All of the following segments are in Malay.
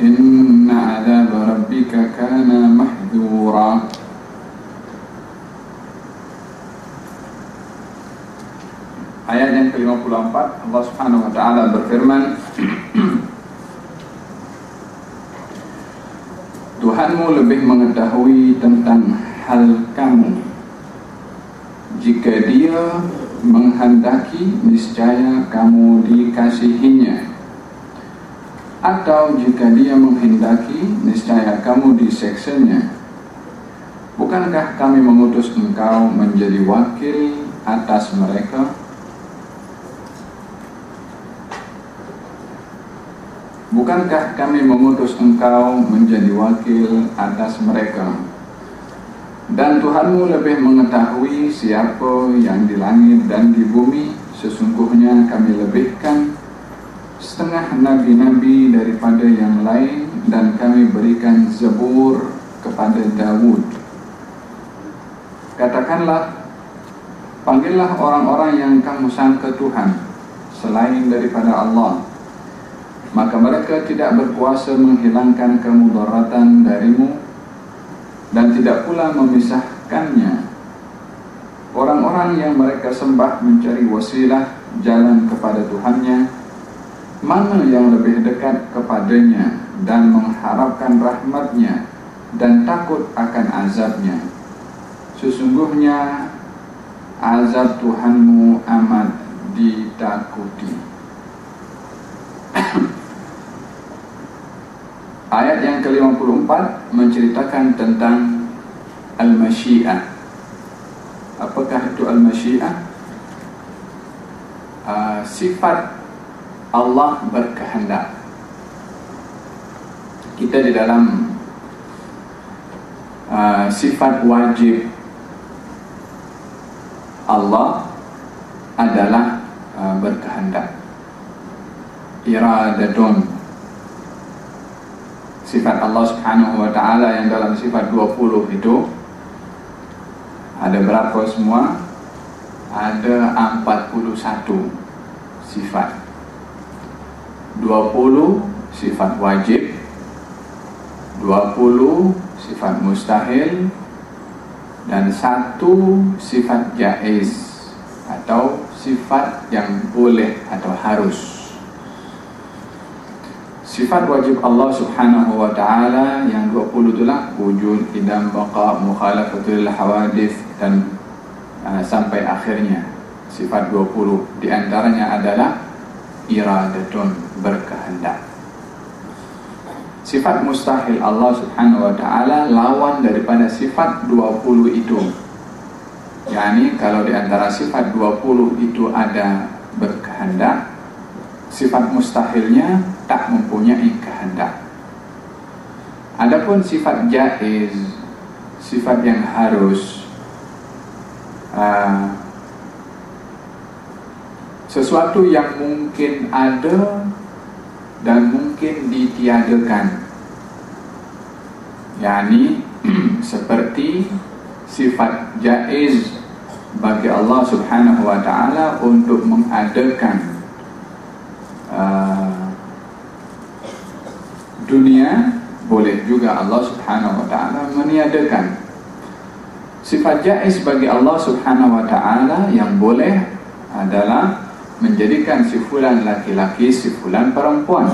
إن عذاب ربك كان محذورا Ayat yang ke-54 Allah Subhanahu wa taala berfirman Tuhanmu lebih mengetahui tentang hal kamu Jika dia menghendaki niscaya kamu dikasihinya Atau jika dia menghendaki niscaya kamu diseksanya Bukankah kami mengutus engkau menjadi wakil atas mereka? Bukankah kami mengutus engkau menjadi wakil atas mereka Dan Tuhanmu lebih mengetahui siapa yang di langit dan di bumi Sesungguhnya kami lebihkan setengah nabi-nabi daripada yang lain Dan kami berikan zebur kepada Dawud. Katakanlah Panggillah orang-orang yang kamu sangka Tuhan Selain daripada Allah. Maka mereka tidak berkuasa menghilangkan kemudaratan darimu dan tidak pula memisahkannya. Orang-orang yang mereka sembah mencari wasilah jalan kepada Tuhannya mana yang lebih dekat kepadanya dan mengharapkan rahmatnya dan takut akan azabnya? Sesungguhnya azab Tuhanmu amat ditakuti. Ayat yang ke-54 menceritakan tentang Al-Masyi'ah Apakah itu Al-Masyi'ah? Uh, sifat Allah berkehendak Kita di dalam uh, Sifat wajib Allah adalah uh, berkehendak Iradatun sifat Allah Subhanahu wa taala yang dalam sifat 20 itu ada berapa semua? Ada 41 sifat. 20 sifat wajib, 20 sifat mustahil. Dan satu sifat jaiz atau sifat yang boleh atau harus. Sifat wajib Allah subhanahu wa ta'ala yang 20 itulah Wujud, idam, baqa, mukhalafatul hawadith dan uh, sampai akhirnya. Sifat 20 di antaranya adalah Iradatun berkehendak Sifat mustahil Allah subhanahu wa ta'ala lawan daripada sifat 20 itu Yani kalau di antara sifat 20 itu ada berkehendak Sifat mustahilnya tak mempunyai kehendak. Adapun sifat jaiz, sifat yang harus uh, sesuatu yang mungkin ada dan mungkin ditiadakan. Yani seperti sifat jaiz bagi Allah Subhanahu wa taala untuk mengadakan uh, dunia boleh juga Allah Subhanahu wa taala meniadakan sifat jaiz bagi Allah Subhanahu wa taala yang boleh adalah menjadikan si fulan laki-laki si fulan perempuan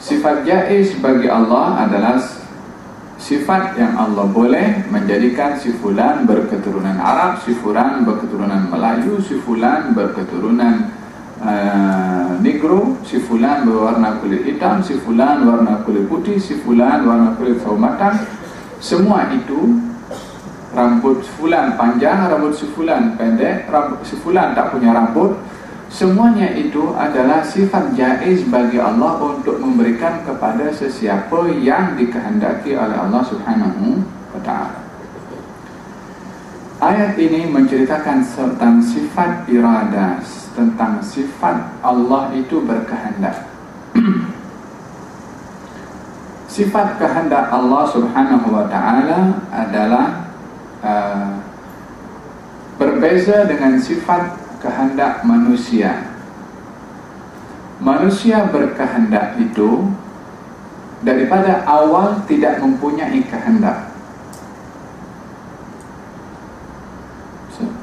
sifat jaiz bagi Allah adalah sifat yang Allah boleh menjadikan si fulan berketurunan Arab si fulan berketurunan Melayu si fulan berketurunan uh, negro, si fulan berwarna kulit hitam, si fulan warna kulit putih, si fulan warna kulit sawo matang. Semua itu rambut si fulan panjang, rambut si fulan pendek, rambut si fulan tak punya rambut, Semuanya itu adalah sifat jaiz bagi Allah untuk memberikan kepada sesiapa yang dikehendaki oleh Allah Subhanahu wa taala. Ayat ini menceritakan tentang sifat iradah, tentang sifat Allah itu berkehendak. sifat kehendak Allah Subhanahu wa taala adalah uh, berbeza dengan sifat kehendak manusia. Manusia berkehendak itu daripada awal tidak mempunyai kehendak.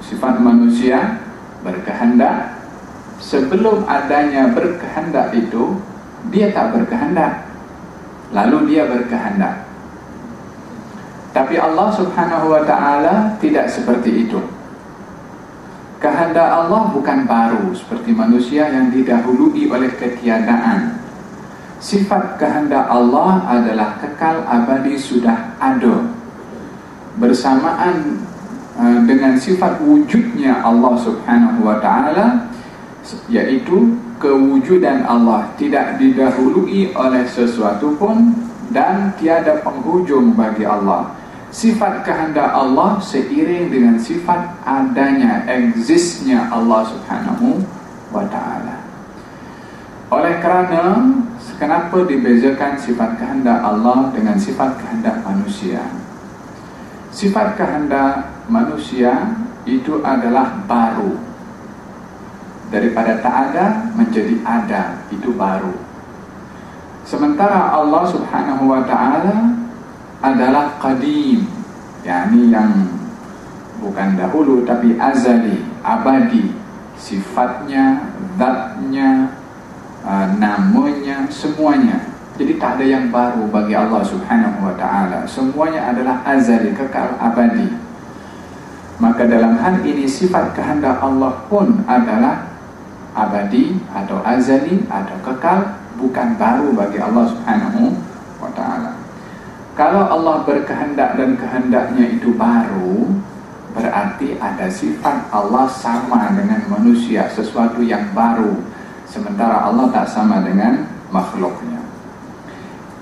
Sifat manusia berkehendak sebelum adanya berkehendak itu dia tak berkehendak. Lalu dia berkehendak. Tapi Allah Subhanahu wa taala tidak seperti itu. Kehendak Allah bukan baru seperti manusia yang didahului oleh ketiadaan. Sifat kehendak Allah adalah kekal abadi sudah ada. Bersamaan uh, dengan sifat wujudnya Allah Subhanahu wa taala yaitu kewujudan Allah tidak didahului oleh sesuatu pun dan tiada penghujung bagi Allah sifat kehendak Allah seiring dengan sifat adanya existnya Allah Subhanahu wa taala. Oleh kerana kenapa dibezakan sifat kehendak Allah dengan sifat kehendak manusia? Sifat kehendak manusia itu adalah baru. Daripada tak ada menjadi ada, itu baru. Sementara Allah Subhanahu wa taala adalah qadim. Yakni yang bukan dahulu tapi azali abadi. Sifatnya zatnya uh, namanya semuanya. Jadi tak ada yang baru bagi Allah Subhanahu wa taala. Semuanya adalah azali kekal abadi. Maka dalam hal ini sifat kehendak Allah pun adalah abadi atau azali atau kekal bukan baru bagi Allah Subhanahu Allah berkehendak dan kehendaknya itu baru Berarti ada sifat Allah sama dengan manusia Sesuatu yang baru. Sementara Allah tak sama dengan makhluknya.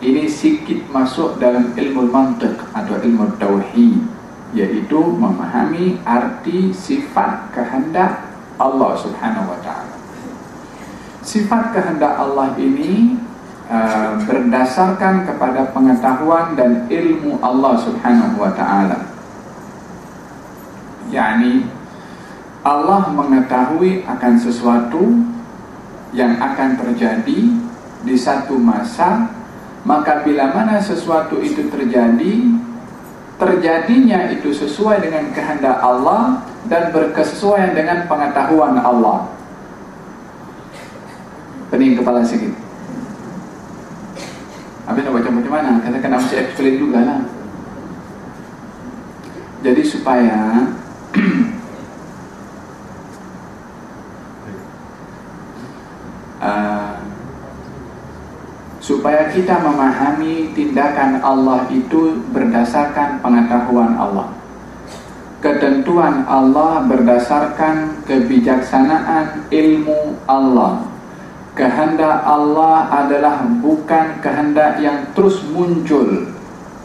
Ini sikit masuk dalam ilmu mantik Atau ilmu tauhid Yaitu memahami arti sifat kehendak Allah subhanahu wa ta'ala. Sifat kehendak Allah ini Uh, berdasarkan kepada pengetahuan dan ilmu Allah Subhanahu wa taala. Yani Allah mengetahui akan sesuatu yang akan terjadi di satu masa, maka bila mana sesuatu itu terjadi, terjadinya itu sesuai dengan kehendak Allah dan berkesesuaian dengan pengetahuan Allah. Pening kepala sedikit. Habis nak baca macam mana? Katakan nak mesti explain juga lah. Jadi supaya uh, Supaya kita memahami tindakan Allah itu berdasarkan pengetahuan Allah. Ketentuan Allah berdasarkan kebijaksanaan ilmu Allah kehendak Allah adalah bukan kehendak yang terus muncul.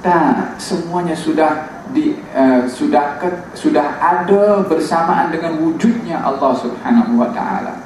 Tak, semuanya sudah di uh, sudah ke, sudah ada bersamaan dengan wujudnya Allah Subhanahu wa taala.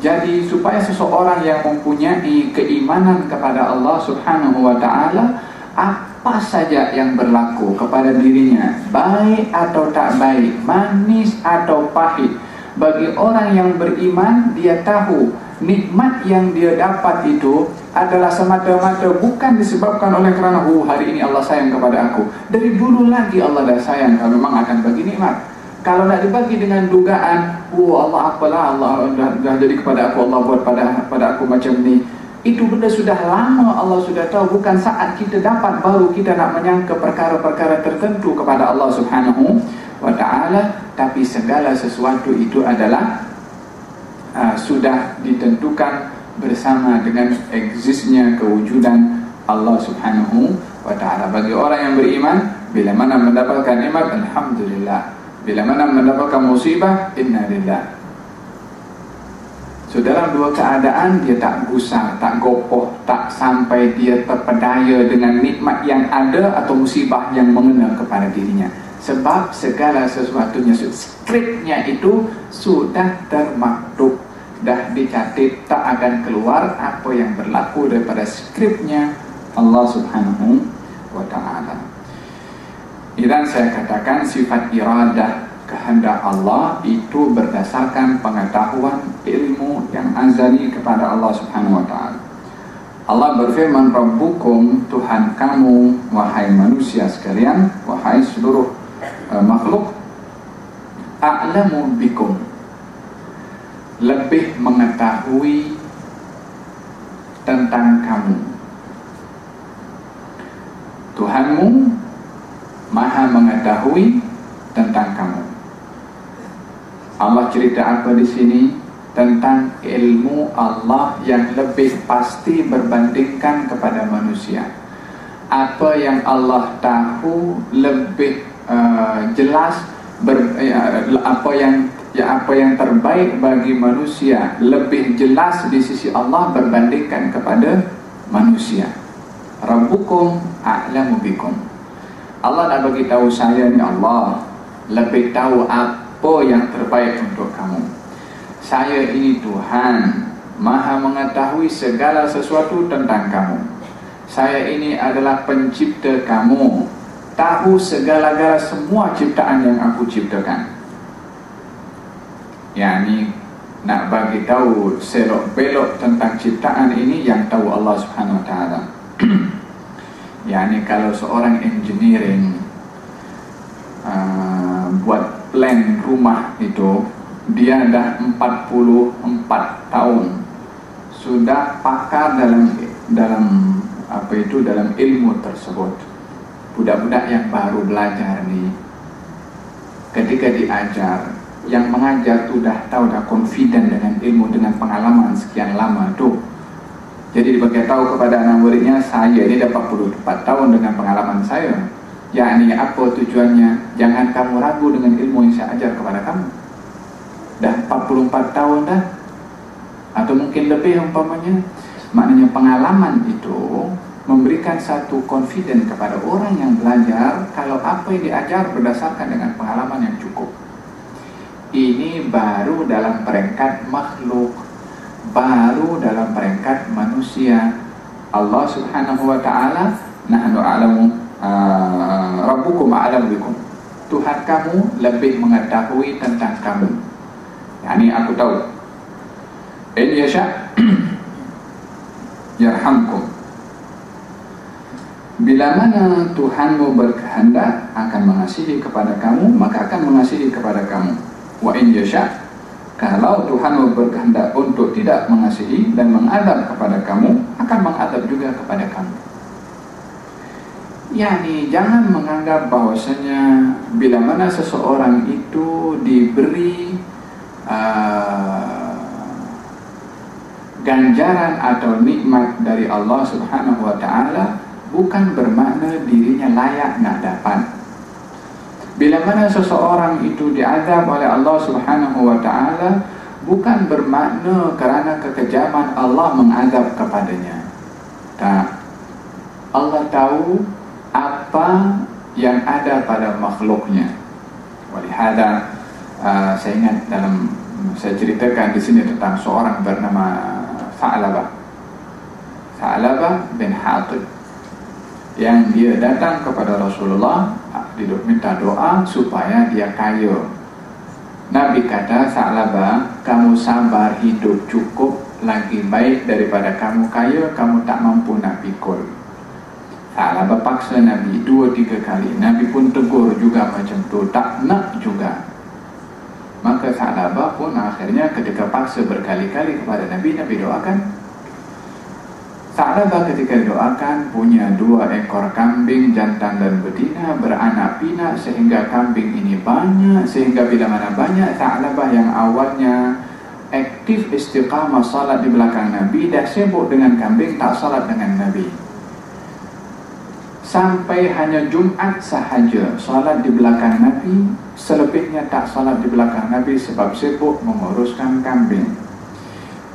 Jadi supaya seseorang yang mempunyai keimanan kepada Allah Subhanahu wa taala apa saja yang berlaku kepada dirinya, baik atau tak baik, manis atau pahit, bagi orang yang beriman dia tahu nikmat yang dia dapat itu adalah semata-mata bukan disebabkan oleh kerana oh hari ini Allah sayang kepada aku. Dari dulu lagi Allah dah sayang kalau memang akan bagi nikmat. Kalau nak dibagi dengan dugaan, oh Allah apalah Allah dah, dah jadi kepada aku Allah buat pada pada aku macam ni. Itu benda sudah lama Allah sudah tahu bukan saat kita dapat baru kita nak menyangka perkara-perkara tertentu kepada Allah Subhanahu wa taala tapi segala sesuatu itu adalah uh, sudah ditentukan bersama dengan eksisnya kewujudan Allah Subhanahu wa taala. Bagi orang yang beriman, bila mana mendapatkan nikmat alhamdulillah. Bila mana mendapatkan musibah inna lillah. So dalam dua keadaan dia tak gusar, tak gopoh, tak sampai dia terpedaya dengan nikmat yang ada atau musibah yang mengena kepada dirinya. Sebab segala sesuatunya, skripnya itu sudah termaktub, dah dicatat, tak akan keluar apa yang berlaku daripada skripnya Allah Subhanahu wa taala. Dan saya katakan sifat iradah kehendak Allah itu berdasarkan pengetahuan ilmu yang azali kepada Allah Subhanahu wa taala. Allah berfirman Rabbukum Tuhan kamu wahai manusia sekalian wahai seluruh uh, makhluk a'lamu bikum lebih mengetahui tentang kamu Tuhanmu maha mengetahui tentang kamu Allah cerita apa di sini tentang ilmu Allah yang lebih pasti berbandingkan kepada manusia. Apa yang Allah tahu lebih uh, jelas ber, uh, apa yang ya apa yang terbaik bagi manusia lebih jelas di sisi Allah berbandingkan kepada manusia. Rabbukum a'lamu bikum. Allah nak bagi tahu saya ni Allah. Lebih tahu apa yang terbaik untuk kamu. Saya ini Tuhan. Maha mengetahui segala sesuatu tentang kamu. Saya ini adalah pencipta kamu. Tahu segala-gala semua ciptaan yang aku ciptakan Yang ini nak bagi tahu selok belok tentang ciptaan ini yang tahu Allah Subhanahu Wa Taala. Yang ini kalau seorang engineering uh, buat plan rumah itu dia dah 44 tahun sudah pakar dalam dalam apa itu dalam ilmu tersebut budak-budak yang baru belajar ni ketika diajar yang mengajar tu dah tahu dah confident dengan ilmu dengan pengalaman sekian lama tu. Jadi dia tahu kepada anak muridnya saya ni dah 44 tahun dengan pengalaman saya. Yakni apa tujuannya? Jangan kamu ragu dengan ilmu yang saya ajar kepada kamu. Dah 44 tahun dah. Atau mungkin lebih umpamanya. Maknanya pengalaman itu memberikan satu confident kepada orang yang belajar kalau apa yang diajar berdasarkan dengan pengalaman yang cukup ini baru dalam peringkat makhluk baru dalam peringkat manusia Allah subhanahu wa ta'ala nahnu a'lamu Ah, Rabbukum a'lam bikum. Tuhan kamu lebih mengetahui tentang kamu. Yani aku tahu. In yasha yarhamkum. Bila mana Tuhanmu berkehendak akan mengasihi kepada kamu, maka akan mengasihi kepada kamu. Wa in yasha kalau Tuhanmu berkehendak untuk tidak mengasihi dan mengadab kepada kamu, akan mengadab juga kepada kamu. Yani jangan menganggap bahwasanya bila mana seseorang itu diberi uh, ganjaran atau nikmat dari Allah Subhanahu wa taala bukan bermakna dirinya layak nak dapat. Bila mana seseorang itu diazab oleh Allah Subhanahu wa taala bukan bermakna kerana kekejaman Allah mengazab kepadanya. Tak. Allah tahu apa yang ada pada makhluknya. Walihada uh, saya ingat dalam saya ceritakan di sini tentang seorang bernama Sa'labah. Sa'labah bin Hatib yang dia datang kepada Rasulullah minta doa supaya dia kaya. Nabi kata Sa'labah, kamu sabar hidup cukup lagi baik daripada kamu kaya, kamu tak mampu nak pikul. Ta'ala berpaksa Nabi dua tiga kali Nabi pun tegur juga macam tu Tak nak juga Maka Sa'labah pun akhirnya ketika paksa berkali-kali kepada Nabi Nabi doakan Sa'labah ketika doakan punya dua ekor kambing jantan dan betina beranak pinak sehingga kambing ini banyak sehingga bila mana banyak Sa'labah yang awalnya aktif istiqamah salat di belakang Nabi dah sibuk dengan kambing tak salat dengan Nabi. Sampai hanya Jumat sahaja salat di belakang Nabi selebihnya tak salat di belakang Nabi sebab sibuk menguruskan kambing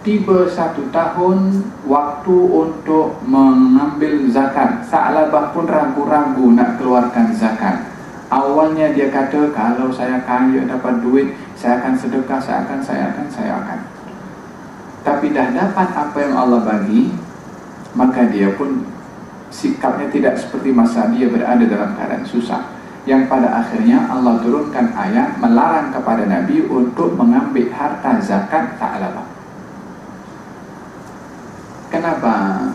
tiba satu tahun waktu untuk mengambil zakat. Sa'labah pun ragu-ragu nak keluarkan zakat. Awalnya dia kata kalau saya kaya dapat duit saya akan sedekah saya akan saya akan saya akan. Tapi dah dapat apa yang Allah bagi maka dia pun sikapnya tidak seperti masa dia berada dalam keadaan susah. Yang pada akhirnya Allah turunkan ayat melarang kepada Nabi untuk mengambil harta zakat Sa'labah Kenapa?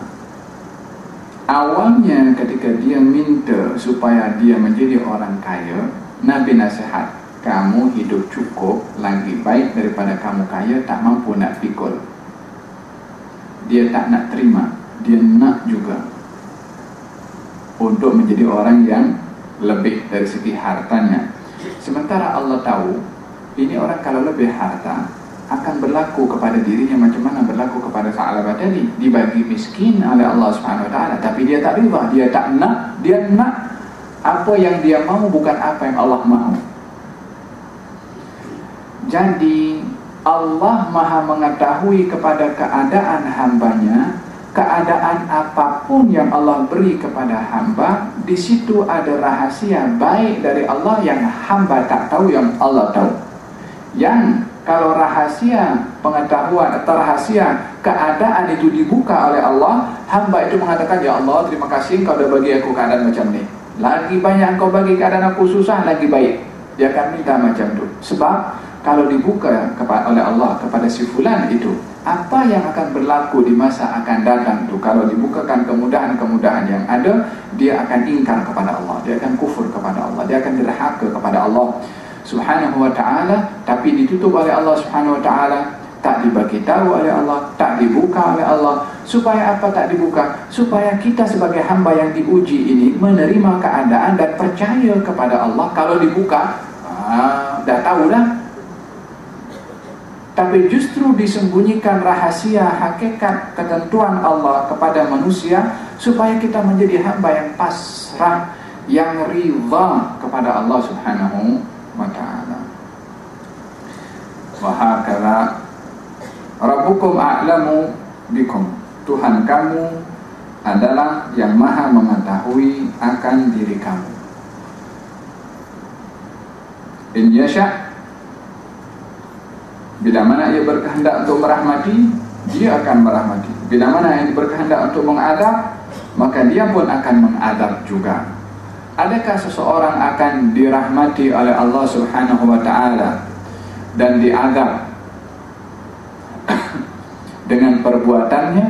Awalnya ketika dia minta supaya dia menjadi orang kaya Nabi nasihat Kamu hidup cukup lagi baik daripada kamu kaya tak mampu nak pikul. Dia tak nak terima. Dia nak juga Untuk menjadi orang yang lebih dari segi hartanya. Sementara Allah tahu Ini orang kalau lebih harta akan berlaku kepada dirinya macam mana berlaku kepada Sa'labah tadi dibagi miskin oleh Allah Subhanahu wa taala. Tapi dia tak riba dia tak nak dia nak apa yang dia mahu bukan apa yang Allah mahu jadi Allah Maha mengetahui kepada keadaan hambanya keadaan apapun yang Allah beri kepada hamba di situ ada rahasia baik dari Allah yang hamba tak tahu yang Allah tahu. Yang kalau rahasia pengetahuan atau rahasia keadaan itu dibuka oleh Allah hamba itu mengatakan ya Allah terima kasih kau dah bagi aku keadaan macam ni. Lagi banyak kau bagi keadaan aku susah lagi baik. Dia akan minta macam tu. Sebab kalau dibuka kepada oleh Allah kepada si fulan itu apa yang akan berlaku di masa akan datang tu? Kalau dibukakan kemudahan-kemudahan yang ada dia akan ingkar kepada Allah. Dia akan kufur kepada Allah. Dia akan derhaka kepada Allah. Subhanahu wa ta'ala tapi ditutup oleh Allah subhanahu wa ta'ala tak dibagi tahu oleh Allah tak dibuka oleh Allah supaya apa tak dibuka? Supaya kita sebagai hamba yang diuji ini menerima keadaan dan percaya kepada Allah. Kalau dibuka ah, dah tahu dah tapi justru disembunyikan rahasia hakikat ketentuan Allah kepada manusia supaya kita menjadi hamba yang pasrah yang riba kepada Allah subhanahu wa ta'ala. Wa hakala rabbukum a'lamu bikum. Tuhan kamu adalah yang maha mengetahui akan diri kamu. In yasha bila mana ia berkehendak untuk merahmati dia akan merahmati. Bila mana yang berkehendak untuk mengadab maka dia pun akan mengadab juga. Adakah seseorang akan dirahmati oleh Allah Subhanahu wa taala dan diadab dengan perbuatannya?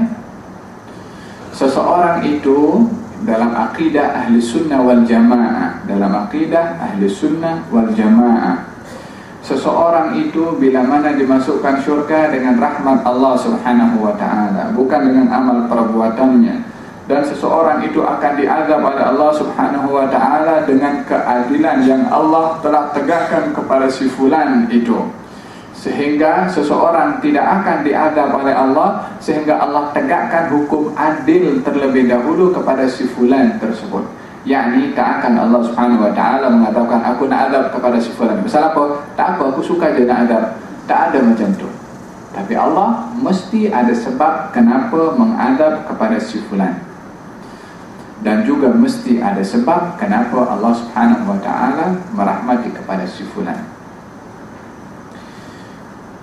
Seseorang itu dalam akidah ahli sunnah wal jamaah dalam akidah ahli sunnah wal jamaah. Seseorang itu bila mana dimasukkan syurga dengan rahmat Allah subhanahu wa ta'ala bukan dengan amal perbuatannya. Dan seseorang itu akan diazab oleh Allah Subhanahu wa taala dengan keadilan yang Allah telah tegakkan kepada si fulan itu sehingga seseorang tidak akan diazab oleh Allah sehingga Allah tegakkan hukum adil terlebih dahulu kepada si fulan tersebut. Yakni tak akan Allah Subhanahu wa taala mengatakan aku nak azab kepada si fulan. Misal apa? Tak apa aku suka je nak azab tak ada macam tu. Tapi Allah mesti ada sebab kenapa mengadab kepada si fulan. Dan juga mesti ada sebab kenapa Allah Subhanahu wa taala merahmati kepada si fulan.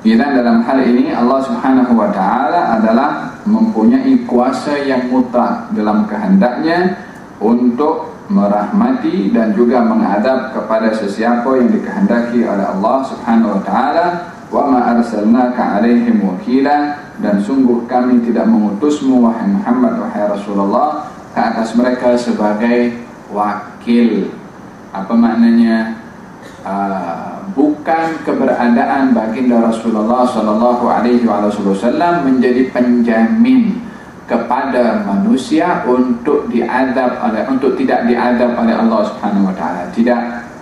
Dan dalam hal ini Allah Subhanahu wa taala adalah mempunyai kuasa yang mutlak dalam kehendaknya untuk merahmati dan juga mengadab kepada sesiapa yang dikehendaki oleh Allah Subhanahu wa taala. Wa ma arsalnaka alaihim wakila dan sungguh kami tidak mengutusmu wahai Muhammad wahai Rasulullah ke atas mereka sebagai wakil. Apa maknanya? Uh, bukan keberadaan baginda Rasulullah sallallahu alaihi wasallam menjadi penjamin kepada manusia untuk diadab oleh untuk tidak diadab oleh Allah Subhanahu wa taala. Tidak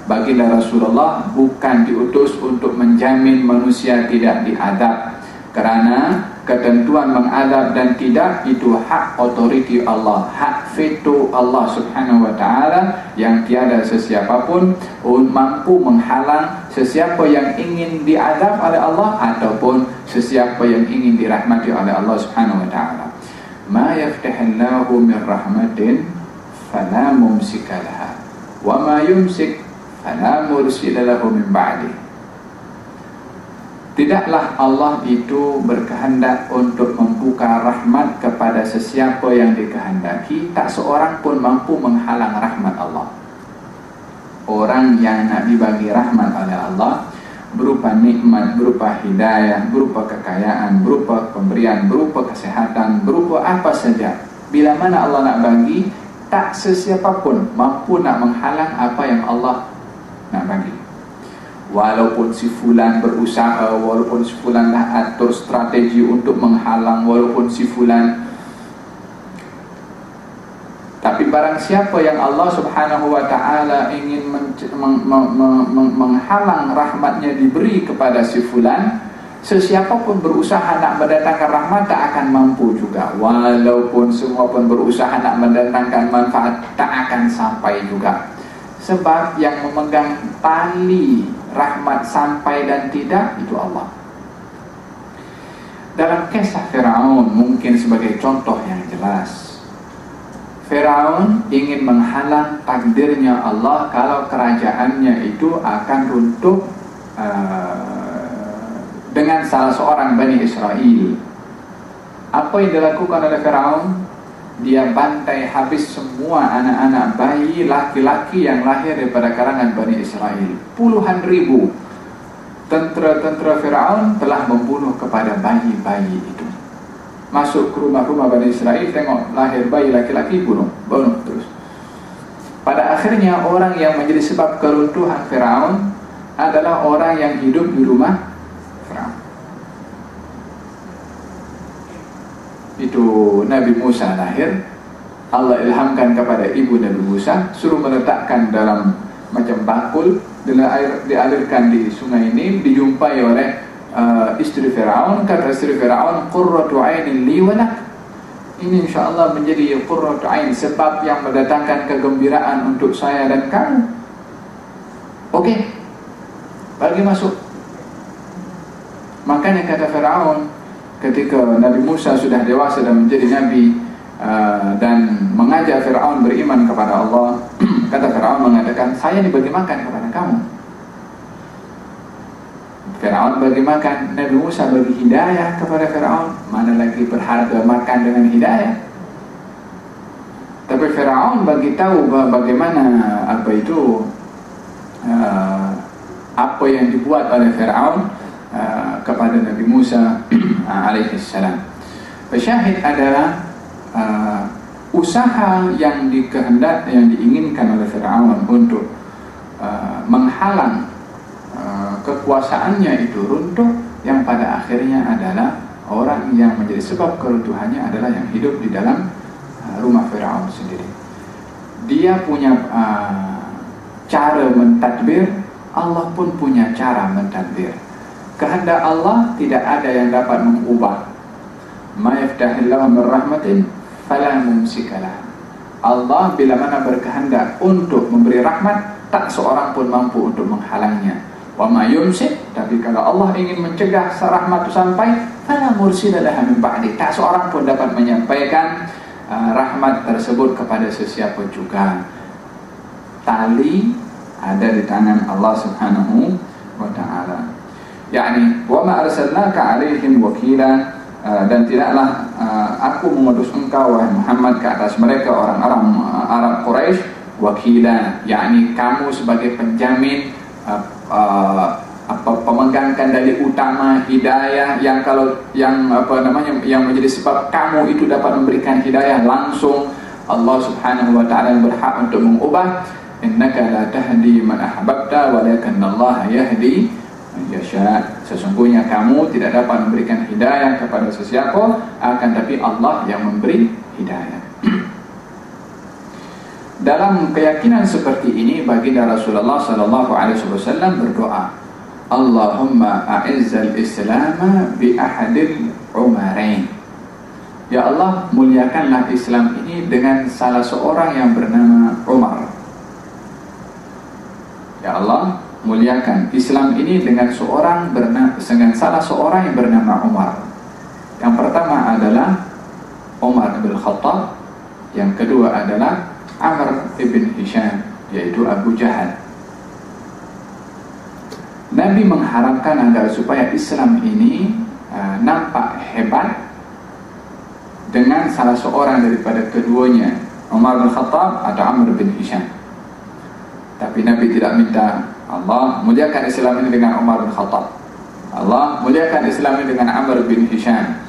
baginda Rasulullah bukan diutus untuk menjamin manusia tidak diadab kerana ketentuan mengadab dan tidak itu hak otoriti Allah hak veto Allah subhanahu wa ta'ala yang tiada sesiapa pun mampu menghalang sesiapa yang ingin diadab oleh Allah ataupun sesiapa yang ingin dirahmati oleh Allah subhanahu wa ta'ala. Ma yaftahillahu min rahmatin fala mumsikalaha wa ma yumsik fala mursilalahu min ba'dih Tidaklah Allah itu berkehendak untuk membuka rahmat kepada sesiapa yang dikehendaki. Tak seorang pun mampu menghalang rahmat Allah Orang yang nak dibagi rahmat oleh Allah Berupa nikmat, berupa hidayah, berupa kekayaan, berupa pemberian, berupa kesehatan, berupa apa saja. Bila mana Allah nak bagi Tak sesiapa pun mampu nak menghalang apa yang Allah nak bagi. Walaupun si fulan berusaha walaupun si fulan dah atur strategi untuk menghalang walaupun si fulan tapi barang siapa yang Allah Subhanahu wa taala ingin meng meng meng menghalang rahmatnya diberi kepada si fulan sesiapa pun berusaha nak mendatangkan rahmat tak akan mampu juga. Walaupun semua pun berusaha nak mendatangkan manfaat tak akan sampai juga. Sebab yang memegang tali rahmat sampai dan tidak itu Allah. Dalam kisah Firaun mungkin sebagai contoh yang jelas Firaun ingin menghalang takdirnya Allah kalau kerajaannya itu akan runtuh uh, dengan salah seorang Bani Israel apa yang dilakukan oleh Firaun dia bantai habis semua anak-anak bayi laki-laki yang lahir daripada karangan Bani Israel. Puluhan ribu tentera-tentera Firaun telah membunuh kepada bayi-bayi itu. Masuk ke rumah-rumah Bani Israel, tengok lahir bayi laki-laki, bunuh, bunuh terus. Pada akhirnya orang yang menjadi sebab keruntuhan Firaun adalah orang yang hidup di rumah itu Nabi Musa lahir. Allah ilhamkan kepada ibu Nabi Musa suruh meletakkan dalam macam bakul dengan air dialirkan di sungai ini dijumpai oleh uh, istri Firaun kata istri Firaun qurratu ainin li ini insyaallah menjadi qurratu ain sebab yang mendatangkan kegembiraan untuk saya dan kamu. Okey. Bagi masuk. Makanya kata Firaun ketika Nabi Musa sudah dewasa dan menjadi Nabi uh, dan mengajak Fir'aun beriman kepada Allah kata Fir'aun mengatakan saya dibagi makan kepada kamu Fir'aun bagi makan Nabi Musa bagi hidayah kepada Fir'aun. Mana lagi berharga makan dengan hidayah? Tapi Fir'aun bagi tahu bagaimana apa itu uh, apa yang dibuat oleh Fir'aun Uh, kepada Nabi Musa uh, alaihi salam. Syahid adalah uh, usaha yang dikehendak yang diinginkan oleh Firaun untuk uh, menghalang kekuasaannya itu runtuh yang pada akhirnya adalah orang yang menjadi sebab keruntuhannya adalah yang hidup di dalam uh, rumah Firaun sendiri. Dia punya uh, cara mentadbir, Allah pun punya cara mentadbir. Kehendak Allah tidak ada yang dapat mengubah. Ma yaftahillahu min rahmatin fala mumsikalah Allah bila mana berkehendak untuk memberi rahmat tak seorang pun mampu untuk menghalangnya wa ma yumsik. Tapi kalau Allah ingin mencegah rahmat itu sampai fala mursilalah min ba'di. Tak seorang pun dapat menyampaikan uh, rahmat tersebut kepada sesiapa juga. Tali ada di tangan Allah Subhanahu wa taala. Yakni wa ma arsalnaka alaihim wakila uh, dan tidaklah uh, aku mengutus engkau wahai Muhammad ke atas mereka orang-orang Arab Quraisy wakila. Yakni kamu sebagai penjamin uh, uh, apa pemegang kendali utama hidayah yang kalau yang apa namanya yang menjadi sebab kamu itu dapat memberikan hidayah langsung Allah Subhanahu wa taala berhak untuk mengubah. Innaka la tahdi man ahbabta walakinna Allah yahdi yasha. Sesungguhnya kamu tidak dapat memberikan hidayah kepada sesiapa akan tapi Allah yang memberi hidayah dalam keyakinan seperti ini baginda Rasulullah sallallahu alaihi wasallam berdoa Allahumma a'izzal islam bi ahadil Umarain Ya Allah muliakanlah Islam ini dengan salah seorang yang bernama Umar Ya Allah muliakan Islam ini dengan seorang bernama dengan salah seorang yang bernama Umar. Yang pertama adalah Umar bin Khattab, yang kedua adalah Amr bin Hisham yaitu Abu Jahal. Nabi mengharapkan agar supaya Islam ini uh, nampak hebat dengan salah seorang daripada keduanya, Umar bin Khattab atau Amr bin Hisham. Tapi Nabi tidak minta Allah muliakan Islam ini dengan Umar bin Khattab. Allah muliakan Islam ini dengan Amr bin Hisham.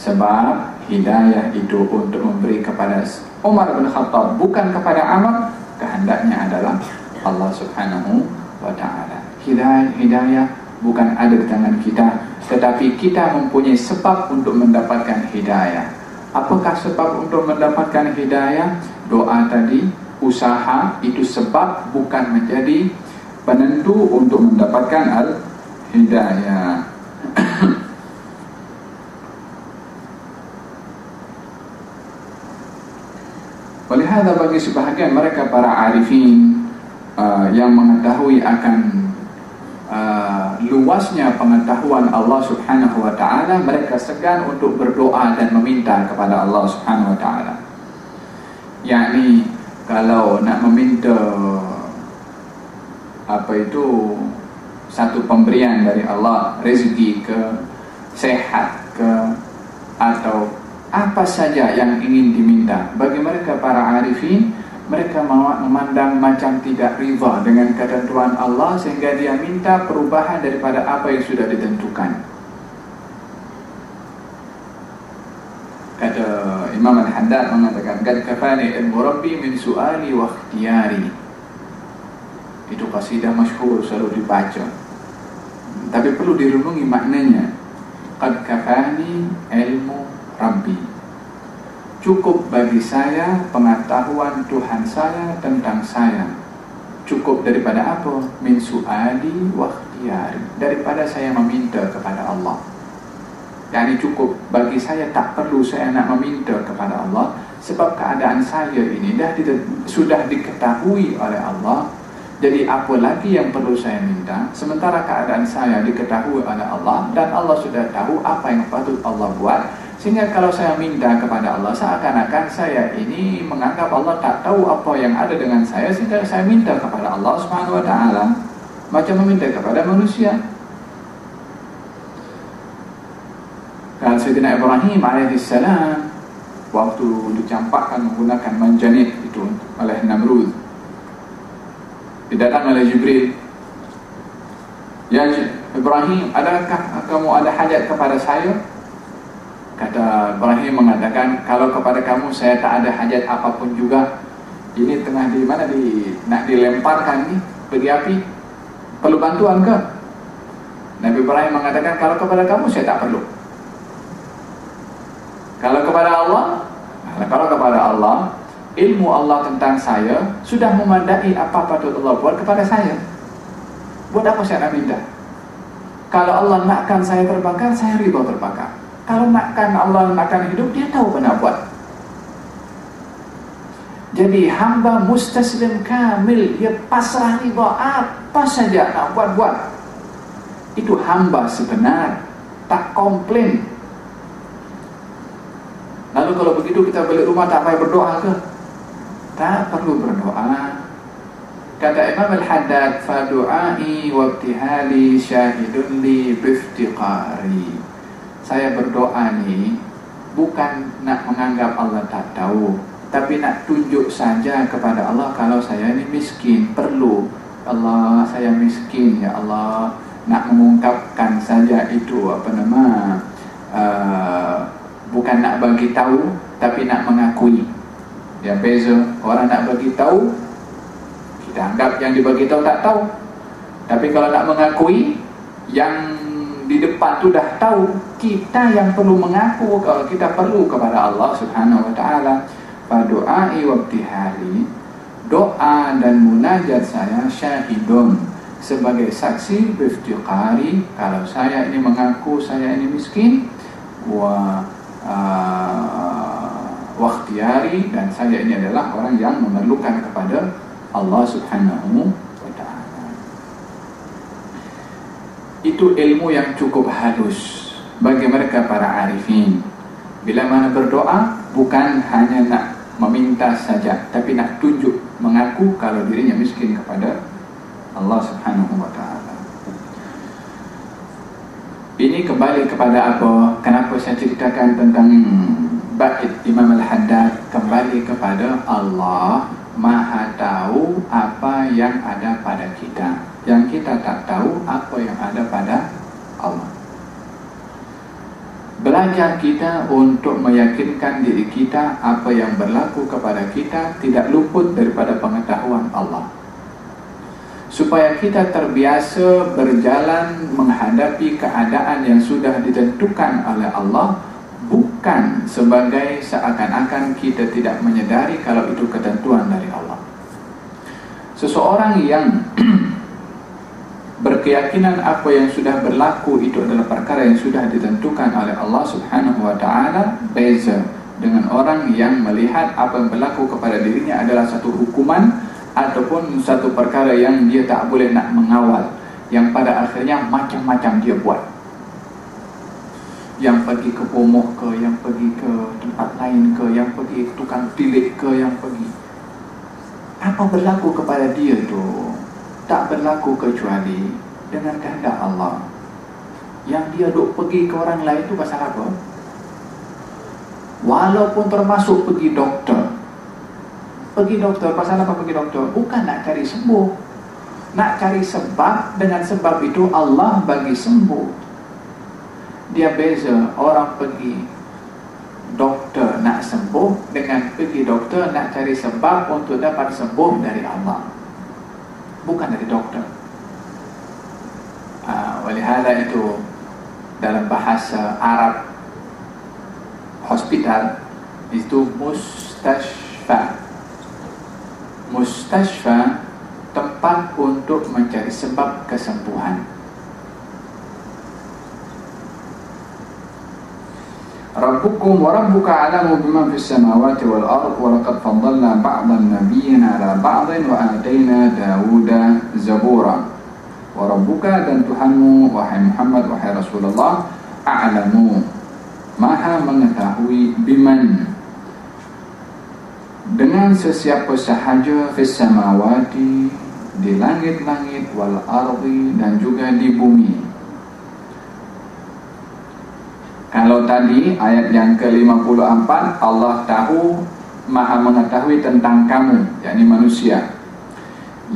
Sebab hidayah itu untuk memberi kepada Umar bin Khattab bukan kepada Amr, kehendaknya adalah Allah Subhanahu wa taala. Hidayah hidayah bukan ada di tangan kita, tetapi kita mempunyai sebab untuk mendapatkan hidayah. Apakah sebab untuk mendapatkan hidayah? Doa tadi, usaha itu sebab bukan menjadi penentu untuk mendapatkan al-hidayah. Oleh hal bagi sebahagian mereka para arifin uh, yang mengetahui akan uh, luasnya pengetahuan Allah Subhanahu wa taala, mereka segan untuk berdoa dan meminta kepada Allah Subhanahu wa taala. Yakni kalau nak meminta apa itu satu pemberian dari Allah rezeki ke sehat ke atau apa saja yang ingin diminta? Bagi mereka para arifin? Mereka memandang macam tidak riba dengan ketentuan Allah sehingga dia minta perubahan daripada apa yang sudah ditentukan. Kata Imam Al-Haddad mengatakan Kad kafani ilmu Rabbi min su'ali wa ikhtiyari. Itu kasidah masyhur selalu dibaca. Tapi perlu direnungi maknanya. Kad kafani ilmu Rabbi Cukup bagi saya pengetahuan Tuhan saya tentang saya. Cukup daripada apa? Min su'ali wa ikhtiyari. Daripada saya meminta kepada Allah. Yang ini cukup bagi saya tak perlu saya nak meminta kepada Allah. Sebab keadaan saya ini dah di, sudah diketahui oleh Allah. Jadi apa lagi yang perlu saya minta? Sementara keadaan saya diketahui oleh Allah dan Allah sudah tahu apa yang patut Allah buat sehingga kalau saya minta kepada Allah seakan-akan saya ini menganggap Allah tak tahu apa yang ada dengan saya sehingga saya minta kepada Allah taala macam meminta kepada manusia. Dan Sayyidina Ibrahim AS Waktu dicampakkan menggunakan manjanik itu oleh Namrud. Didatang oleh Jibril. Ya Ibrahim, adakah kamu ada hajat kepada saya? Kata Ibrahim mengatakan Kalau kepada kamu saya tak ada hajat apapun juga Ini tengah di mana di nak dilemparkan ni Bagi api Perlu bantuan ke? Nabi Ibrahim mengatakan Kalau kepada kamu saya tak perlu kalau kepada Allah, kalau kepada Allah, ilmu Allah tentang saya sudah memadai apa patut Allah buat kepada saya. Buat apa saya nak minta? Kalau Allah nakkan saya terbakar, saya riba terbakar. Kalau nakkan Allah nakkan hidup, dia tahu benar buat. Jadi hamba mustaslim kamil, dia pasrah riba apa saja nak buat-buat. Itu hamba sebenar, tak komplain, Lalu kalau begitu kita balik rumah tak payah berdoa ke? Tak perlu berdoa. Kata Imam Al-Haddad, "Fadu'ai wa ibtihali syahidun li biftiqari." Saya berdoa ni bukan nak menganggap Allah tak tahu, tapi nak tunjuk saja kepada Allah kalau saya ni miskin, perlu. Allah saya miskin ya Allah. Nak mengungkapkan saja itu apa nama uh, bukan nak bagi tahu tapi nak mengakui. Dia beza orang nak bagi tahu kita anggap yang dibagi tahu tak tahu. Tapi kalau nak mengakui yang di depan tu dah tahu kita yang perlu mengaku kalau kita perlu kepada Allah Subhanahu wa taala. Fadu'ai wa ibtihali. Doa dan munajat saya syahidun. Sebagai saksi biftiqari kalau saya ini mengaku saya ini miskin wa uh, waktiari dan saya ini adalah orang yang memerlukan kepada Allah Subhanahu wa taala. Itu ilmu yang cukup halus bagi mereka para arifin. Bila mana berdoa bukan hanya nak meminta saja tapi nak tunjuk mengaku kalau dirinya miskin kepada Allah Subhanahu wa taala. Ini kembali kepada apa? Kenapa saya ceritakan tentang bait Imam Al-Haddad kembali kepada Allah Maha tahu apa yang ada pada kita. Yang kita tak tahu apa yang ada pada Allah. Belajar kita untuk meyakinkan diri kita apa yang berlaku kepada kita tidak luput daripada pengetahuan Allah supaya kita terbiasa berjalan menghadapi keadaan yang sudah ditentukan oleh Allah bukan sebagai seakan-akan kita tidak menyedari kalau itu ketentuan dari Allah seseorang yang berkeyakinan apa yang sudah berlaku itu adalah perkara yang sudah ditentukan oleh Allah subhanahu wa ta'ala beza dengan orang yang melihat apa yang berlaku kepada dirinya adalah satu hukuman ataupun satu perkara yang dia tak boleh nak mengawal yang pada akhirnya macam-macam dia buat. Yang pergi ke pomoh ke yang pergi ke tempat lain ke yang pergi ke tukang tilik ke yang pergi. Apa berlaku kepada dia tu? Tak berlaku kecuali dengan kehendak Allah. Yang dia duk pergi ke orang lain tu pasal apa? Walaupun termasuk pergi doktor. Pergi doktor pasal apa pergi doktor? Bukan nak cari sembuh. Nak cari sebab dengan sebab itu Allah bagi sembuh. Dia beza orang pergi doktor nak sembuh dengan pergi doktor nak cari sebab untuk dapat sembuh dari Allah. Bukan dari doktor uh, walihala itu dalam bahasa Arab hospital itu mustashfa mustashfa tempat untuk mencari sebab kesembuhan. Rabbukum wa rabbuka alamu bima fis samawati wal ard wa laqad faddalna ba'dhan nabiyyina ala ba'dhin wa atayna Dawuda zabura. Wa rabbuka dan Tuhanmu wahai Muhammad wahai Rasulullah a'lamu. Maha mengetahui biman. Dengan sesiapa sahaja fis samawati di langit-langit wal ardi dan juga di bumi. Kalau tadi ayat yang ke-54 Allah tahu maha mengetahui tentang kamu yakni manusia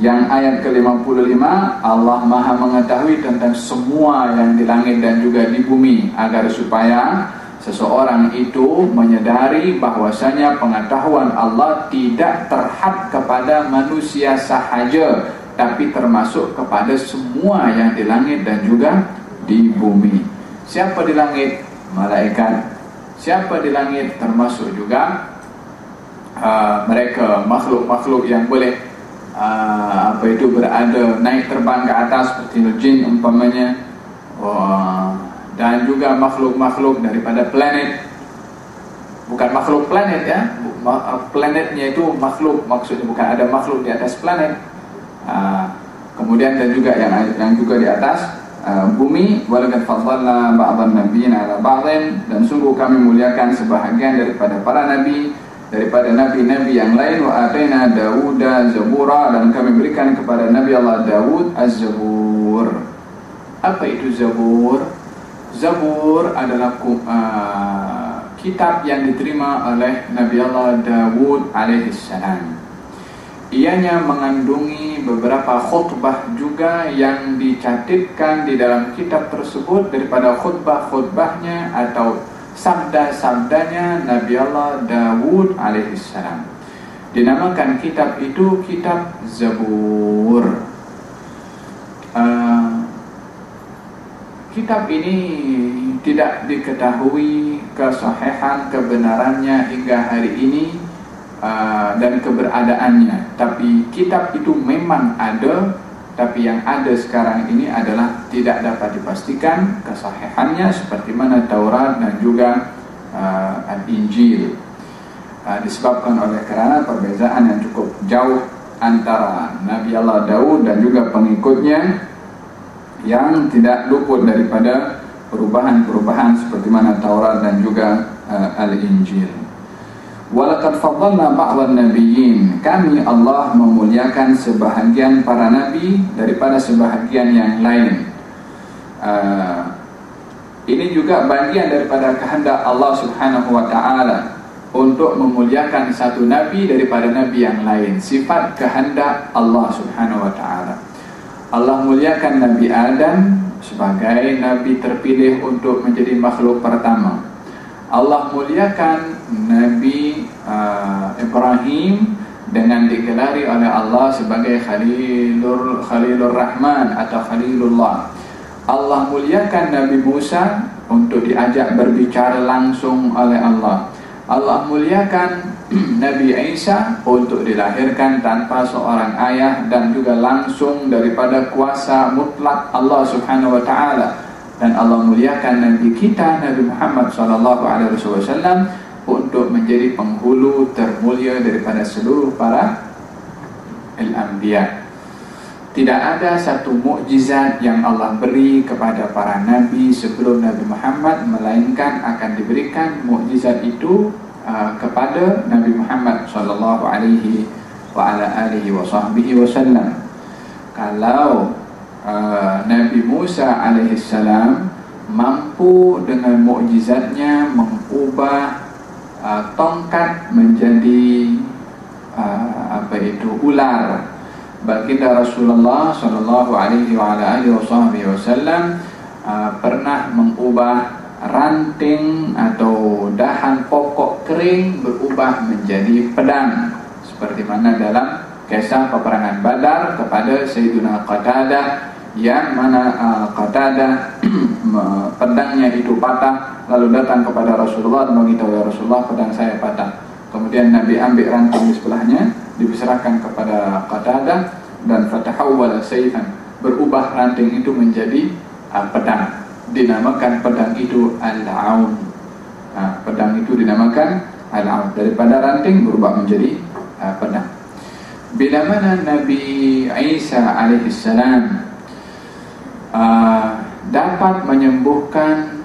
yang ayat ke-55 Allah maha mengetahui tentang semua yang di langit dan juga di bumi agar supaya seseorang itu menyedari bahwasanya pengetahuan Allah tidak terhad kepada manusia sahaja tapi termasuk kepada semua yang di langit dan juga di bumi. Siapa di langit? Malaikat. Siapa di langit? Termasuk juga uh, mereka makhluk-makhluk yang boleh uh, apa itu berada naik terbang ke atas seperti jin umpamanya. Uh, dan juga makhluk-makhluk daripada planet. Bukan makhluk planet ya. Uh, planetnya itu makhluk. Maksudnya bukan ada makhluk di atas planet. Uh, kemudian dan juga yang yang juga di atas uh, bumi. Walakat faddalna ba'dhan nabiyyin ala ba'dhin. Dan sungguh kami muliakan sebahagian daripada para nabi daripada nabi-nabi yang lain wa ataina Dawuda zabura dan kami berikan kepada nabi Allah Dawud az-zabur apa itu zabur Zabur adalah uh, kitab yang diterima oleh Nabi Allah Dawud alaihissalam. Ianya mengandungi beberapa khutbah juga yang dicatatkan di dalam kitab tersebut daripada khutbah-khutbahnya atau sabda-sabdanya Nabi Allah Dawud alaihissalam. Dinamakan kitab itu kitab Zabur. Uh, kitab ini tidak diketahui kesahihan kebenarannya hingga hari ini uh, dan keberadaannya tapi kitab itu memang ada tapi yang ada sekarang ini adalah tidak dapat dipastikan kesahihannya seperti mana Taurat dan juga uh, Al-Injil uh, disebabkan oleh kerana perbezaan yang cukup jauh antara Nabi Allah Daud dan juga pengikutnya yang tidak luput daripada perubahan-perubahan seperti mana Taurat dan juga uh, Al-Injil. Walaqad faddalna ba'dhan nabiyyin. Kami Allah memuliakan sebahagian para nabi daripada sebahagian yang lain. Uh, ini juga bagian daripada kehendak Allah Subhanahu wa taala untuk memuliakan satu nabi daripada nabi yang lain. Sifat kehendak Allah Subhanahu wa taala. Allah muliakan Nabi Adam sebagai nabi terpilih untuk menjadi makhluk pertama. Allah muliakan Nabi uh, Ibrahim dengan digelari oleh Allah sebagai Khalilur Khalilur Rahman atau Khalilullah. Allah muliakan Nabi Musa untuk diajak berbicara langsung oleh Allah. Allah muliakan Nabi Isa untuk dilahirkan tanpa seorang ayah dan juga langsung daripada kuasa mutlak Allah Subhanahu wa taala dan Allah muliakan Nabi kita Nabi Muhammad sallallahu alaihi wasallam untuk menjadi penghulu termulia daripada seluruh para al-anbiya. Tidak ada satu mukjizat yang Allah beri kepada para nabi sebelum Nabi Muhammad melainkan akan diberikan mukjizat itu uh, kepada Nabi Muhammad sallallahu alaihi wa ala alihi wa sahbihi wasallam. Kalau Uh, Nabi Musa alaihissalam mampu dengan mukjizatnya mengubah uh, tongkat menjadi uh, apa itu ular. Baginda Rasulullah sallallahu alaihi wa alihi wasallam uh, pernah mengubah ranting atau dahan pokok kering berubah menjadi pedang. Seperti mana dalam kisah peperangan Badar kepada Sayyidina Qatadah yang mana uh, Qatadah pedangnya itu patah lalu datang kepada Rasulullah dan beritahu ya Rasulullah pedang saya patah. Kemudian Nabi ambil ranting di sebelahnya diserahkan kepada Qatadah dan fatahawwala sayfan berubah ranting itu menjadi uh, pedang. Dinamakan pedang itu al-aun. Uh, pedang itu dinamakan al-aun daripada ranting berubah menjadi uh, pedang. Bila mana Nabi Isa alaihissalam uh, dapat menyembuhkan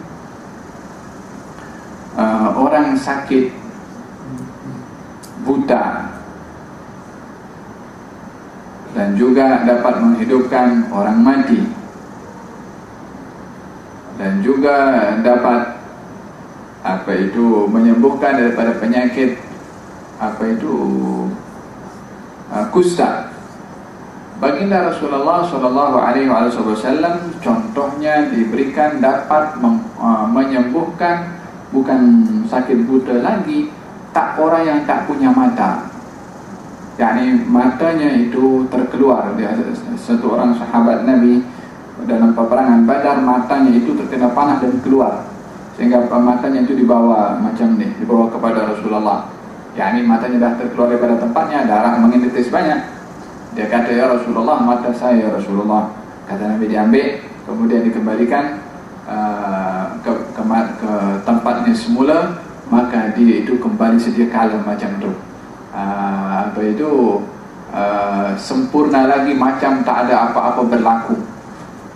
uh, orang sakit buta. Dan juga dapat menghidupkan orang mati. Dan juga dapat apa itu menyembuhkan daripada penyakit apa itu uh, kusta Baginda Rasulullah Shallallahu Alaihi Wasallam contohnya diberikan dapat uh, menyembuhkan bukan sakit buta lagi tak orang yang tak punya mata. Yani matanya itu terkeluar dia satu orang sahabat Nabi dalam peperangan Badar matanya itu terkena panah dan keluar sehingga matanya itu dibawa macam ni dibawa kepada Rasulullah. Yani matanya dah terkeluar daripada tempatnya darah mengintip banyak dia kata ya Rasulullah mata saya ya Rasulullah. Kata Nabi diambil kemudian dikembalikan uh, ke, ke, ke tempatnya semula maka dia itu kembali sedia kala macam tu. Uh, apa itu uh, sempurna lagi macam tak ada apa-apa berlaku.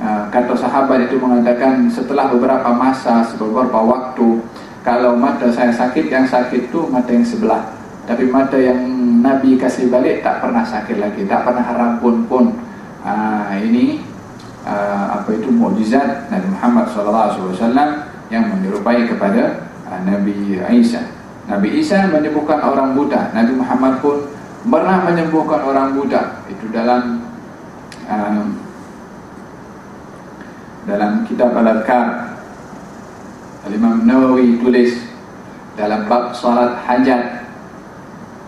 Uh, kata sahabat itu mengatakan setelah beberapa masa beberapa waktu kalau mata saya sakit yang sakit tu mata yang sebelah. Tapi mata yang Nabi kasih balik tak pernah sakit lagi. Tak pernah rampun pun. Ha, ini uh, apa itu mukjizat Nabi Muhammad SAW yang menyerupai kepada uh, Nabi Isa. Nabi Isa menyembuhkan orang buta Nabi Muhammad pun pernah menyembuhkan orang buta itu dalam uh, dalam kitab Al-Adkar Al-Imam Nawawi tulis dalam bab salat hajat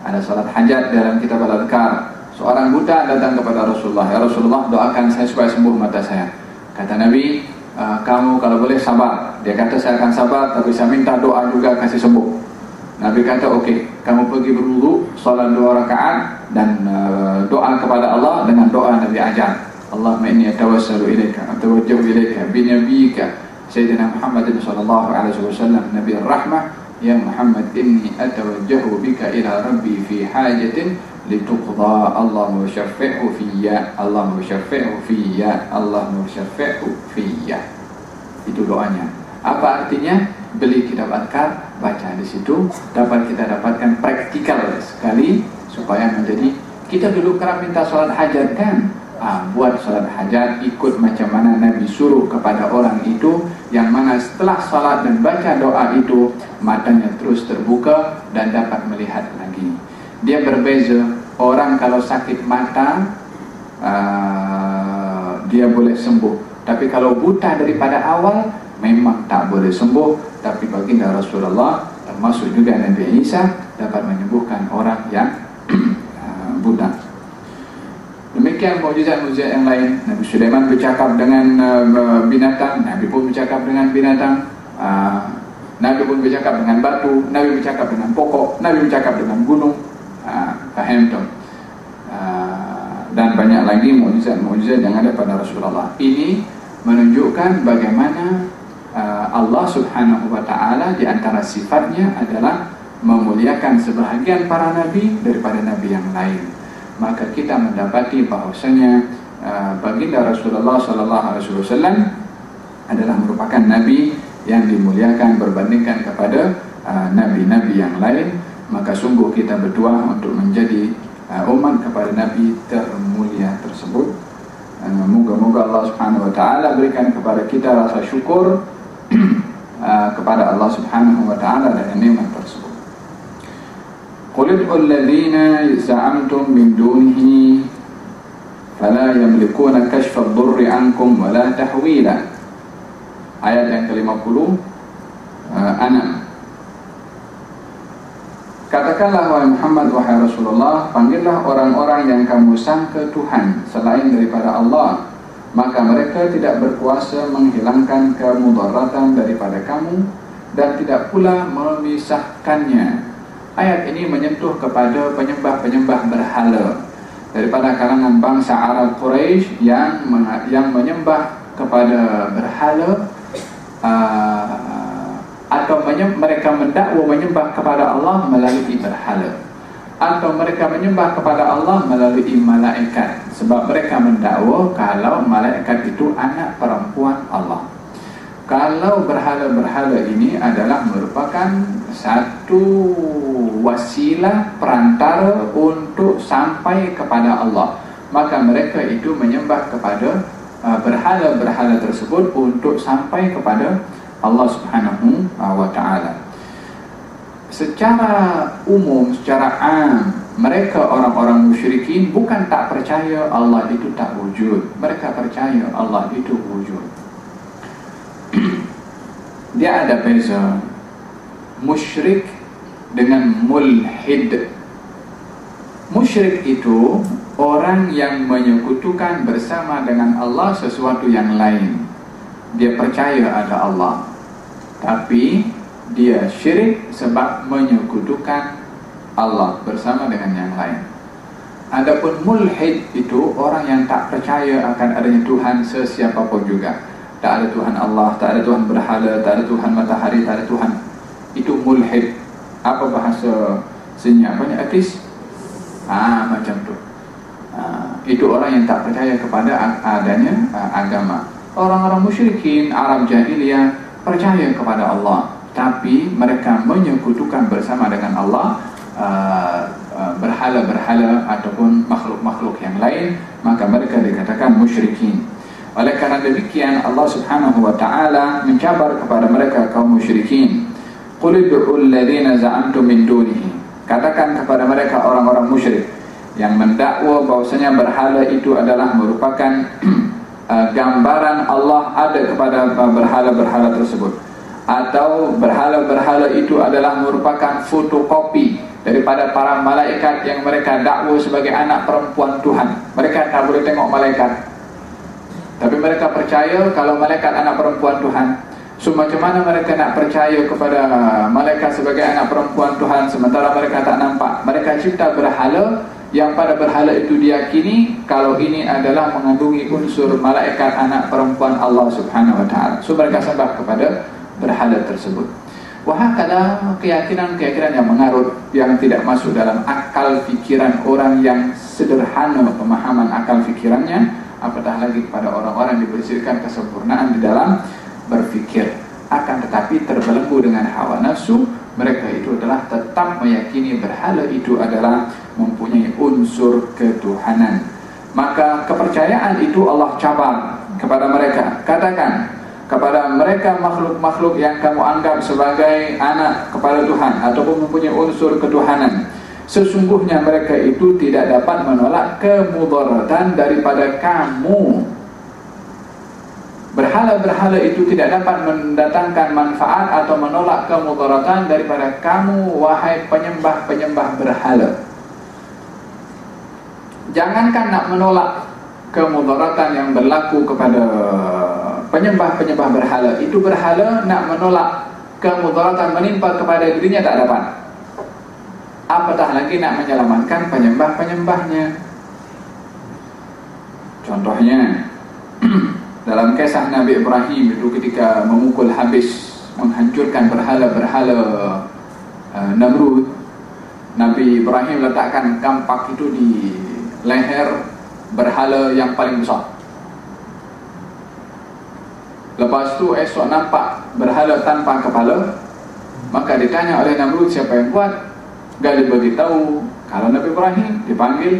ada salat hajat dalam kitab al-adhkar. Seorang buta datang kepada Rasulullah. Ya Rasulullah doakan saya supaya sembuh mata saya. Kata Nabi uh, kamu kalau boleh sabar. Dia kata saya akan sabar tapi saya minta doa juga kasih sembuh. Nabi kata okey kamu pergi berwudu salat dua rakaat dan uh, doa kepada Allah dengan doa Nabi ajar. Allahumma inni atawassalu ilaika atawajjahu ilaika bi nabiyyika sayyidina Muhammad sallallahu alaihi wasallam nabi rahmah ya Muhammad inni atawajjahu bika ila rabbi fi hajatin lituqda. Allah musyaffi'u fiyya. Allah musyaffi'u fiyya. Allah musyaffi'u fiyya. Itu doanya. Apa artinya? Beli kitab adkar baca di situ. Dapat kita dapatkan praktikal sekali supaya menjadi kita dulu kerap minta sholat hajat kan ah, buat sholat hajat ikut macam mana Nabi suruh kepada orang itu yang mana setelah sholat dan baca doa itu matanya terus terbuka dan dapat melihat lagi. Dia berbeza orang kalau sakit mata uh, dia boleh sembuh. Tapi kalau buta daripada awal memang tak boleh sembuh. Tapi baginda Rasulullah termasuk juga Nabi Isa dapat menyembuhkan orang yang uh, buta demikian mujizat-mujizat yang lain. Nabi Sulaiman bercakap dengan uh, binatang Nabi pun bercakap dengan binatang uh, Nabi pun bercakap dengan batu Nabi bercakap dengan pokok Nabi bercakap dengan gunung faham tu? Dan banyak lagi mujizat-mujizat yang ada pada Rasulullah. Ini menunjukkan bagaimana uh, Allah Subhanahu wa taala di antara sifatnya adalah memuliakan sebahagian para nabi daripada nabi yang lain. Maka kita mendapati bahwasanya uh, baginda Rasulullah sallallahu alaihi wasallam adalah merupakan nabi yang dimuliakan berbandingkan kepada uh, nabi-nabi yang lain. Maka sungguh kita berdoa untuk menjadi uh, umat kepada nabi termulia tersebut. Moga-moga Allah Subhanahu wa taala berikan kepada kita rasa syukur Ah, kepada Allah Subhanahu wa taala dan nikmat tersebut. Ud'u alladhina za'amtum min dunihi fala yamlikuna kashfa ad-durri 'ankum wa la tahwila. Ayat yang ke-50 uh, Anam Katakanlah wahai Muhammad wahai Rasulullah panggillah orang-orang yang kamu sangka Tuhan selain daripada Allah maka mereka tidak berkuasa menghilangkan kemudaratan daripada kamu dan tidak pula memisahkannya. Ayat ini menyentuh kepada penyembah-penyembah berhala. Daripada kalangan bangsa Arab Quraisy yang yang menyembah kepada berhala uh, atau menyembah, mereka mendakwa menyembah kepada Allah melalui berhala. Atau mereka menyembah kepada Allah melalui malaikat. Sebab mereka mendakwa kalau malaikat itu anak perempuan Allah kalau berhala-berhala ini adalah merupakan satu wasilah perantara untuk sampai kepada Allah maka mereka itu menyembah kepada uh, berhala-berhala tersebut untuk sampai kepada Allah Subhanahu wa taala secara umum, secara am, mereka orang-orang musyrikin bukan tak percaya Allah itu tak wujud. Mereka percaya Allah itu wujud. Dia ada beza musyrik dengan mulhid. Musyrik itu orang yang menyekutukan bersama dengan Allah sesuatu yang lain. Dia percaya ada Allah. Tapi dia syirik sebab menyekutukan Allah bersama dengan yang lain. Adapun mulhid itu orang yang tak percaya akan adanya Tuhan sesiapa pun juga. Tak ada Tuhan Allah, tak ada Tuhan berhala, tak ada Tuhan matahari, tak ada Tuhan. Itu mulhid. Apa bahasa senyap? Banyak artis? Ah, macam tu. Ah, itu orang yang tak percaya kepada adanya ah, agama. Orang-orang musyrikin Arab jahiliyah percaya kepada Allah tapi mereka menyekutukan bersama dengan Allah uh, berhala-berhala ataupun makhluk-makhluk yang lain maka mereka dikatakan musyrikin oleh kerana demikian Allah Subhanahu wa taala mencabar kepada mereka kaum musyrikin qul ud'u alladhina za'amtum min dunihi katakan kepada mereka orang-orang musyrik yang mendakwa bahwasanya berhala itu adalah merupakan uh, gambaran Allah ada kepada berhala-berhala tersebut atau berhala-berhala itu adalah merupakan fotokopi daripada para malaikat yang mereka dakwa sebagai anak perempuan Tuhan. Mereka tak boleh tengok malaikat. Tapi mereka percaya kalau malaikat anak perempuan Tuhan. So macam mana mereka nak percaya kepada malaikat sebagai anak perempuan Tuhan sementara mereka tak nampak. Mereka cipta berhala yang pada berhala itu diyakini kalau ini adalah mengandungi unsur malaikat anak perempuan Allah Subhanahu wa taala. So mereka sembah kepada berhala tersebut. Wahakala keyakinan-keyakinan yang mengarut yang tidak masuk dalam akal fikiran orang yang sederhana pemahaman akal fikirannya apatah lagi kepada orang-orang yang diberikan kesempurnaan di dalam berfikir. Akan tetapi terbelenggu dengan hawa nafsu mereka itu adalah tetap meyakini berhala itu adalah mempunyai unsur ketuhanan. Maka kepercayaan itu Allah cabar kepada mereka. Katakan kepada mereka makhluk-makhluk yang kamu anggap sebagai anak kepada Tuhan ataupun mempunyai unsur ketuhanan sesungguhnya mereka itu tidak dapat menolak kemudaratan daripada kamu. Berhala-berhala itu tidak dapat mendatangkan manfaat atau menolak kemudaratan daripada kamu wahai penyembah-penyembah berhala. Jangankan nak menolak kemudaratan yang berlaku kepada penyembah-penyembah berhala itu berhala nak menolak kemudaratan menimpa kepada dirinya tak dapat apatah lagi nak menyelamatkan penyembah-penyembahnya? Contohnya dalam kisah Nabi Ibrahim itu ketika memukul habis menghancurkan berhala-berhala uh, Namrud Nabi Ibrahim letakkan kampak itu di leher berhala yang paling besar. Lepas tu esok nampak berhala tanpa kepala Maka ditanya oleh Namrud siapa yang buat Gak beritahu Kalau Nabi Ibrahim dipanggil